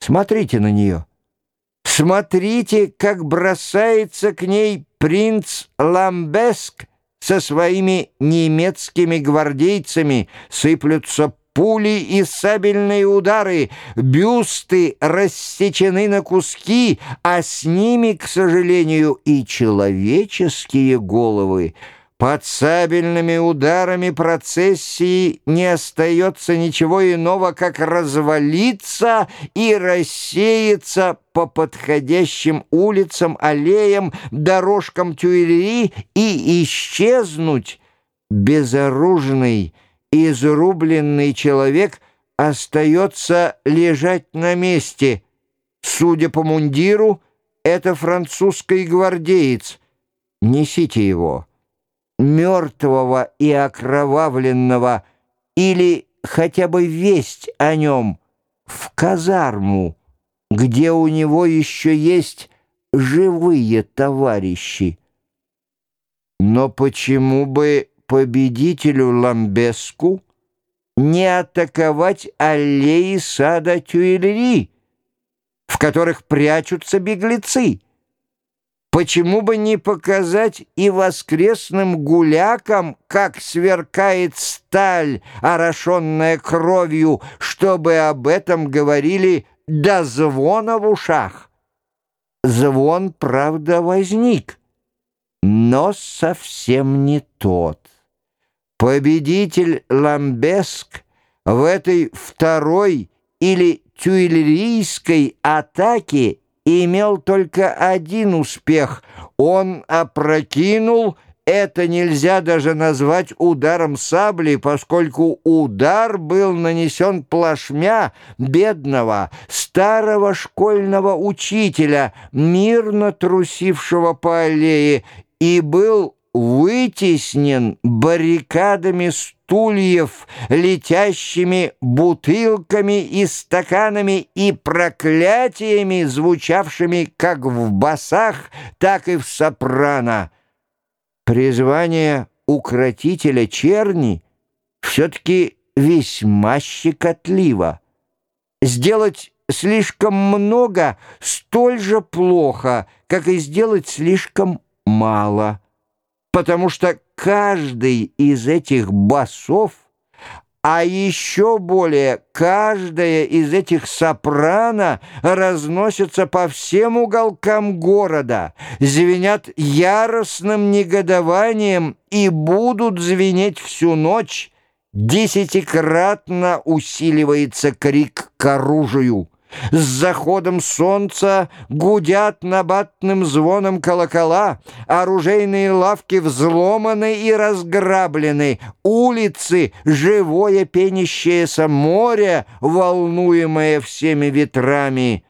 Смотрите на нее. Смотрите, как бросается к ней принц Ламбеск со своими немецкими гвардейцами, сыплются пули и сабельные удары, бюсты рассечены на куски, а с ними, к сожалению, и человеческие головы — под сабельными ударами процессии не остается ничего иного, как развалиться и рассеяться по подходящим улицам, аллеям, дорожкам Тюильри и исчезнуть. Безоружный, изрубленный человек остается лежать на месте. Судя по мундиру, это французский гвардеец. Несите его мертвого и окровавленного или хотя бы весть о нем в казарму, где у него еще есть живые товарищи. Но почему бы победителю Ламбеску не атаковать аллеи сада Тюильри, в которых прячутся беглецы? Почему бы не показать и воскресным гулякам, как сверкает сталь, орошенная кровью, чтобы об этом говорили до звона в ушах? Звон, правда, возник, но совсем не тот. Победитель Ламбеск в этой второй или тюильрийской атаке имел только один успех. Он опрокинул, это нельзя даже назвать ударом сабли, поскольку удар был нанесен плашмя бедного, старого школьного учителя, мирно трусившего по аллее, и был вытеснен баррикадами стульев, летящими бутылками и стаканами и проклятиями, звучавшими как в басах, так и в сопрано. Призвание укротителя черни все-таки весьма щекотливо. Сделать слишком много столь же плохо, как и сделать слишком мало потому что каждый из этих басов, а еще более каждая из этих сопрано разносится по всем уголкам города, звенят яростным негодованием и будут звенеть всю ночь, десятикратно усиливается крик к оружию. С заходом солнца гудят набатным звоном колокола, оружейные лавки взломаны и разграблены, улицы — живое пенящееся море, волнуемое всеми ветрами.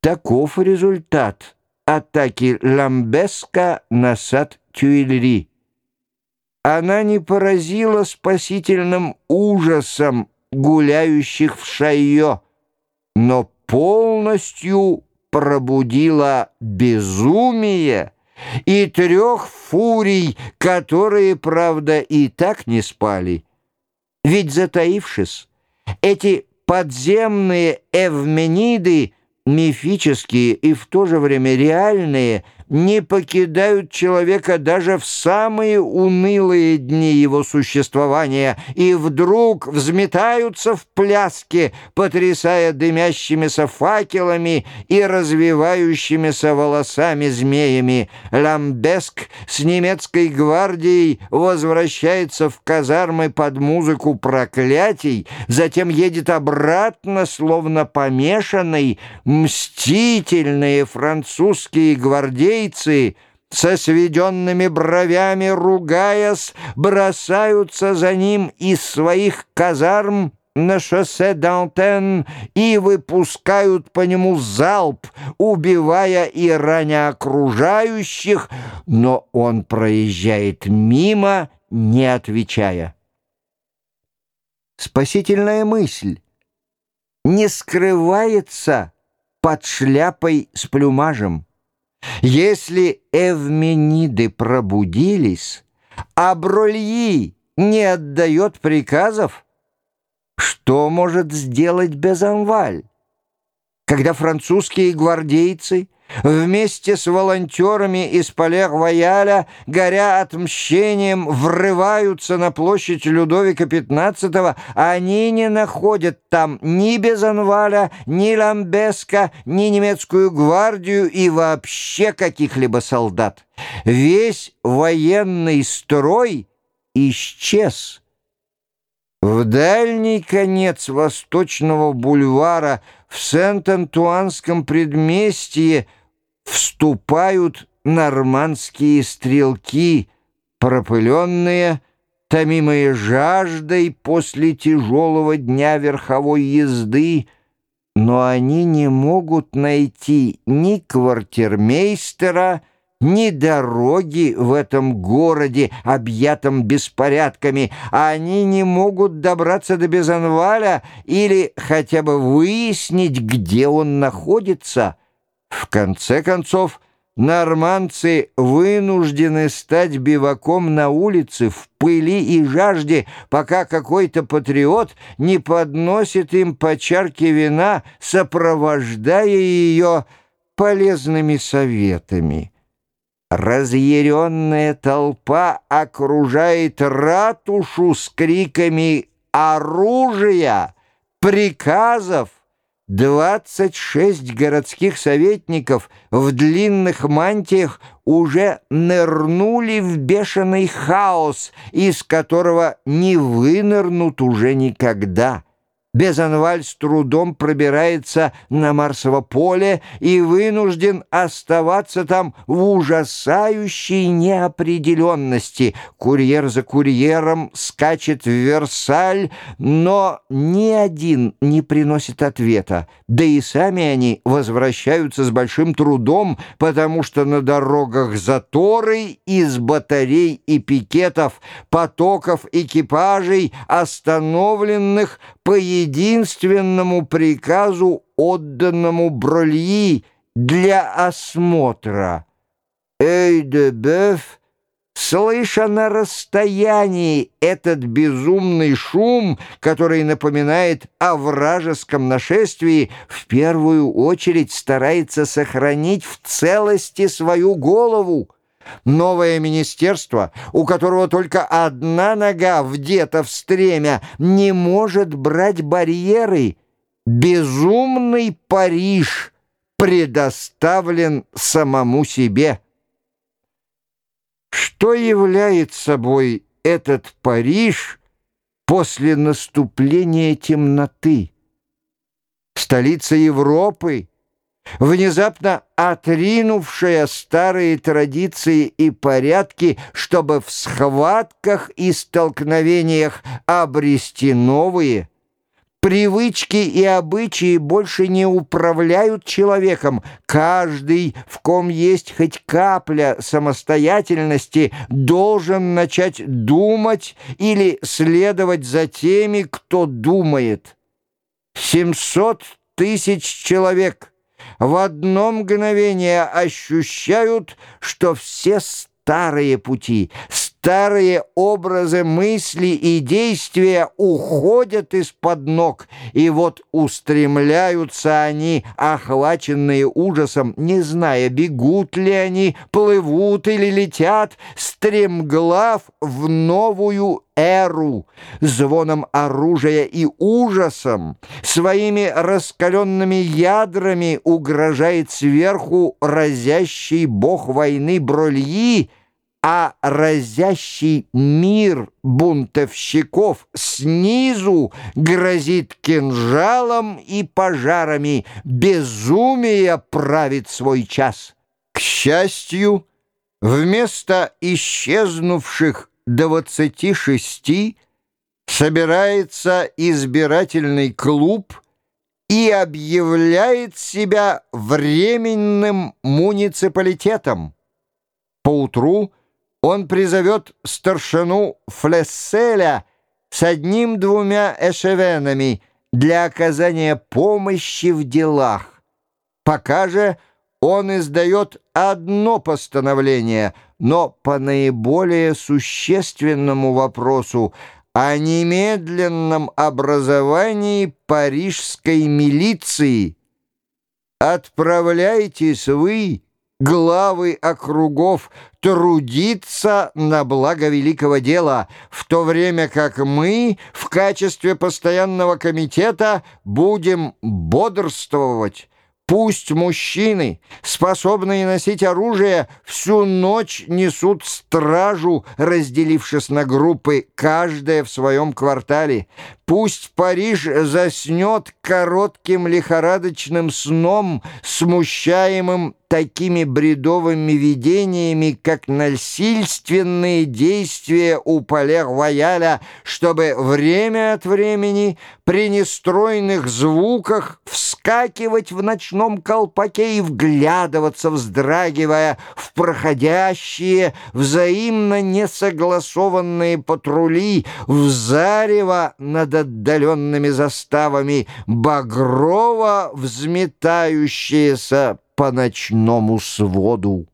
Таков результат атаки Ламбеска на сад Тюильри. Она не поразила спасительным ужасом гуляющих в Шайо, но полностью пробудила безумие и трех фурий, которые, правда, и так не спали. Ведь, затаившись, эти подземные эвмениды, мифические и в то же время реальные, не покидают человека даже в самые унылые дни его существования и вдруг взметаются в пляске, потрясая дымящимися факелами и развивающимися волосами змеями. Ламбеск с немецкой гвардией возвращается в казармы под музыку проклятий, затем едет обратно, словно помешанный, мстительные французские гвардейцы гвардейцы со сведенными бровями, ругаясь, бросаются за ним из своих казарм на шоссе Дантен и выпускают по нему залп, убивая и раня окружающих, но он проезжает мимо, не отвечая. Спасительная мысль не скрывается под шляпой с плюмажем. Если эвмениды пробудились, а Брольи не отдает приказов, что может сделать Безамваль? когда французские гвардейцы вместе с волонтерами из Палер-Рояля, горя отмщением, врываются на площадь Людовика XV, они не находят там ни Безанваля, ни Ламбеска, ни немецкую гвардию и вообще каких-либо солдат. Весь военный строй исчез. В дальний конец восточного бульвара в Сент-Антуанском предместье вступают нормандские стрелки, пропыленные, томимые жаждой после тяжелого дня верховой езды, но они не могут найти ни квартирмейстера, ни дороги в этом городе, объятом беспорядками. Они не могут добраться до Безанваля или хотя бы выяснить, где он находится. В конце концов, нормандцы вынуждены стать биваком на улице в пыли и жажде, пока какой-то патриот не подносит им по чарке вина, сопровождая ее полезными советами. Разъяренная толпа окружает ратушу с криками «Оружия! Приказов!» Двадцать шесть городских советников в длинных мантиях уже нырнули в бешеный хаос, из которого не вынырнут уже никогда. Безанваль с трудом пробирается на Марсово поле и вынужден оставаться там в ужасающей неопределенности. Курьер за курьером скачет в Версаль, но ни один не приносит ответа. Да и сами они возвращаются с большим трудом, потому что на дорогах заторы из батарей и пикетов, потоков экипажей, остановленных по единственному приказу, отданному Брольи для осмотра. Эй де Беф, слыша на расстоянии этот безумный шум, который напоминает о вражеском нашествии, в первую очередь старается сохранить в целости свою голову. Новое министерство, у которого только одна нога вдета в стремя, не может брать барьеры. Безумный Париж предоставлен самому себе. Что является собой этот Париж после наступления темноты? Столица Европы — внезапно отринувшая старые традиции и порядки, чтобы в схватках и столкновениях обрести новые. Привычки и обычаи больше не управляют человеком. Каждый, в ком есть хоть капля самостоятельности, должен начать думать или следовать за теми, кто думает. Семьсот тысяч человек — в одно мгновение ощущают, что все старые пути, старые образы мысли и действия уходят из-под ног, и вот устремляются они, охваченные ужасом, не зная, бегут ли они, плывут или летят, стремглав в новую эру, звоном оружия и ужасом, своими раскаленными ядрами угрожает сверху разящий бог войны Брольи, а разящий мир бунтовщиков снизу грозит кинжалом и пожарами, безумие правит свой час. К счастью, вместо исчезнувших двадцати шести собирается избирательный клуб и объявляет себя временным муниципалитетом. Поутру он призовет старшину Флесселя с одним-двумя эшевенами для оказания помощи в делах. Пока же он издает одно постановление, но по наиболее существенному вопросу о немедленном образовании парижской милиции – Отправляйтесь вы, главы округов, трудиться на благо великого дела, в то время как мы в качестве постоянного комитета будем бодрствовать, Пусть мужчины, способные носить оружие, всю ночь несут стражу, разделившись на группы, каждая в своем квартале. Пусть Париж заснет коротким лихорадочным сном, смущаемым такими бредовыми видениями, как насильственные действия у Пале-Рояля, чтобы время от времени при нестройных звуках вскакивать в ночном колпаке и вглядываться, вздрагивая в проходящие, взаимно несогласованные патрули, в зарево над отдаленными заставами, багрово взметающиеся по ночному своду.